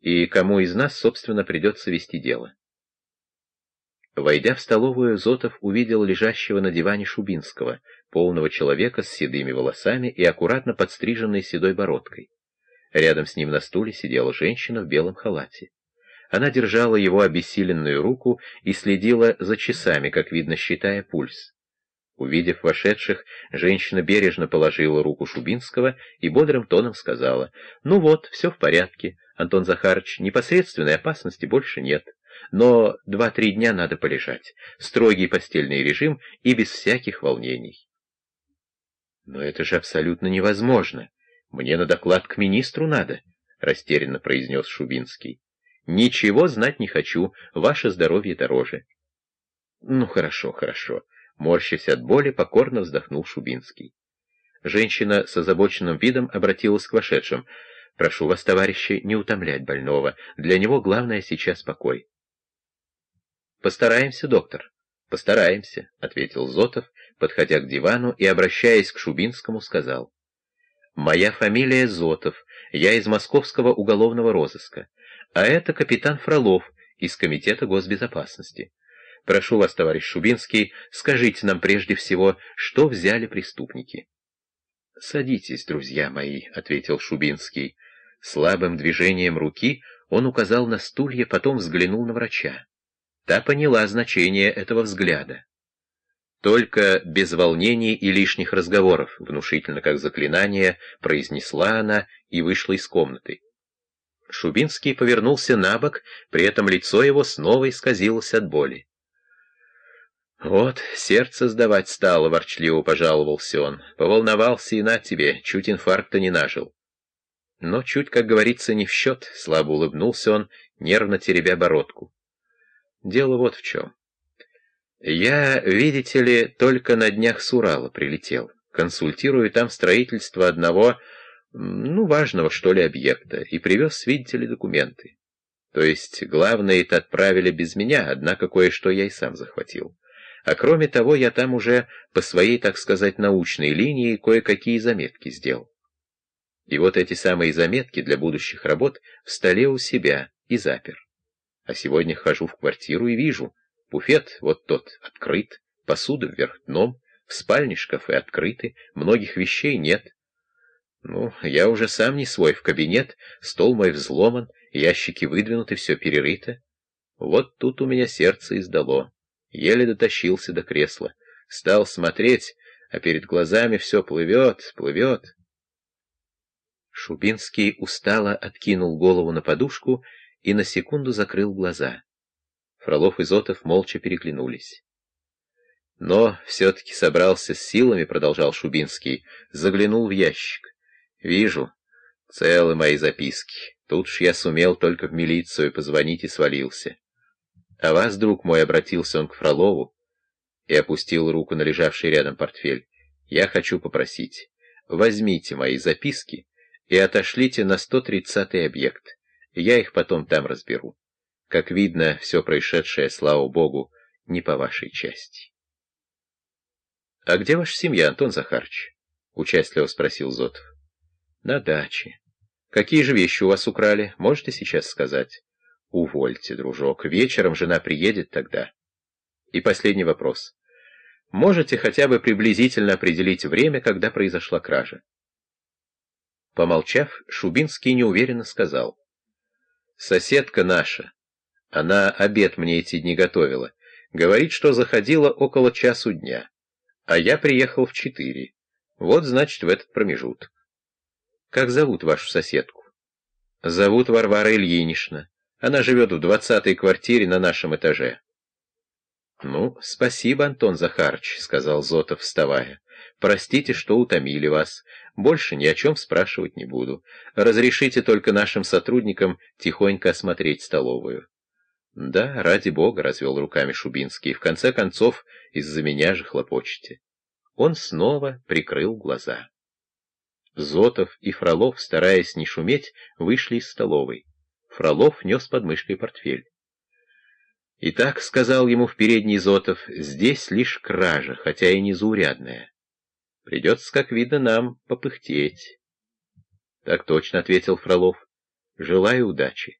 и кому из нас, собственно, придется вести дело. Войдя в столовую, Зотов увидел лежащего на диване Шубинского, полного человека с седыми волосами и аккуратно подстриженной седой бородкой. Рядом с ним на стуле сидела женщина в белом халате. Она держала его обессиленную руку и следила за часами, как видно, считая пульс. Увидев вошедших, женщина бережно положила руку Шубинского и бодрым тоном сказала, «Ну вот, все в порядке, Антон Захарович, непосредственной опасности больше нет, но два-три дня надо полежать, строгий постельный режим и без всяких волнений». «Но это же абсолютно невозможно. Мне на доклад к министру надо», — растерянно произнес Шубинский. «Ничего знать не хочу, ваше здоровье дороже». «Ну хорошо, хорошо». Морщась от боли, покорно вздохнул Шубинский. Женщина с озабоченным видом обратилась к вошедшим. «Прошу вас, товарищи, не утомлять больного. Для него главное сейчас покой». «Постараемся, доктор, постараемся», — ответил Зотов, подходя к дивану и, обращаясь к Шубинскому, сказал. «Моя фамилия Зотов, я из московского уголовного розыска, а это капитан Фролов из Комитета госбезопасности. Прошу вас, товарищ Шубинский, скажите нам прежде всего, что взяли преступники. «Садитесь, друзья мои», — ответил Шубинский. Слабым движением руки он указал на стулья, потом взглянул на врача. Та поняла значение этого взгляда. Только без волнений и лишних разговоров, внушительно как заклинание, произнесла она и вышла из комнаты. Шубинский повернулся на бок, при этом лицо его снова исказилось от боли. «Вот, сердце сдавать стало», — ворчливо пожаловался он. «Поволновался и на тебе, чуть инфаркта не нажил». Но чуть, как говорится, не в счет, слабо улыбнулся он, нервно теребя бородку. Дело вот в чем. Я, видите ли, только на днях с Урала прилетел. Консультирую там строительство одного, ну, важного, что ли, объекта, и привез, видите ли, документы. То есть, главное-то отправили без меня, однако кое-что я и сам захватил. А кроме того, я там уже по своей, так сказать, научной линии кое-какие заметки сделал. И вот эти самые заметки для будущих работ в столе у себя и запер. А сегодня хожу в квартиру и вижу, буфет вот тот открыт, посуда вверх дном, в спальне шкафы открыты, многих вещей нет. Ну, я уже сам не свой, в кабинет, стол мой взломан, ящики выдвинуты, все перерыто. Вот тут у меня сердце издало. Еле дотащился до кресла. Стал смотреть, а перед глазами все плывет, плывет. Шубинский устало откинул голову на подушку и на секунду закрыл глаза. Фролов и Зотов молча переглянулись. Но все-таки собрался с силами, продолжал Шубинский, заглянул в ящик. Вижу, целы мои записки. Тут ж я сумел только в милицию позвонить и свалился. «А вас, друг мой», — обратился он к Фролову и опустил руку на лежавший рядом портфель, — «я хочу попросить, возьмите мои записки и отошлите на 130-й объект, я их потом там разберу. Как видно, все происшедшее, слава богу, не по вашей части». «А где ваша семья, Антон Захарович?» — участливо спросил Зотов. «На даче. Какие же вещи у вас украли, можете сейчас сказать?» Увольте, дружок, вечером жена приедет тогда. И последний вопрос. Можете хотя бы приблизительно определить время, когда произошла кража? Помолчав, Шубинский неуверенно сказал. Соседка наша, она обед мне эти дни готовила, говорит, что заходила около часу дня, а я приехал в четыре. Вот, значит, в этот промежуток. Как зовут вашу соседку? Зовут Варвара Ильинична. Она живет в двадцатой квартире на нашем этаже. — Ну, спасибо, Антон Захарыч, — сказал Зотов, вставая. — Простите, что утомили вас. Больше ни о чем спрашивать не буду. Разрешите только нашим сотрудникам тихонько осмотреть столовую. — Да, ради бога, — развел руками Шубинский. — В конце концов, из-за меня же хлопочете. Он снова прикрыл глаза. Зотов и Фролов, стараясь не шуметь, вышли из столовой. Фролов нес под мышкой портфель. «Итак», — сказал ему в передний Зотов, — «здесь лишь кража, хотя и незаурядная. Придется, как видно, нам попыхтеть». «Так точно», — ответил Фролов. «Желаю удачи».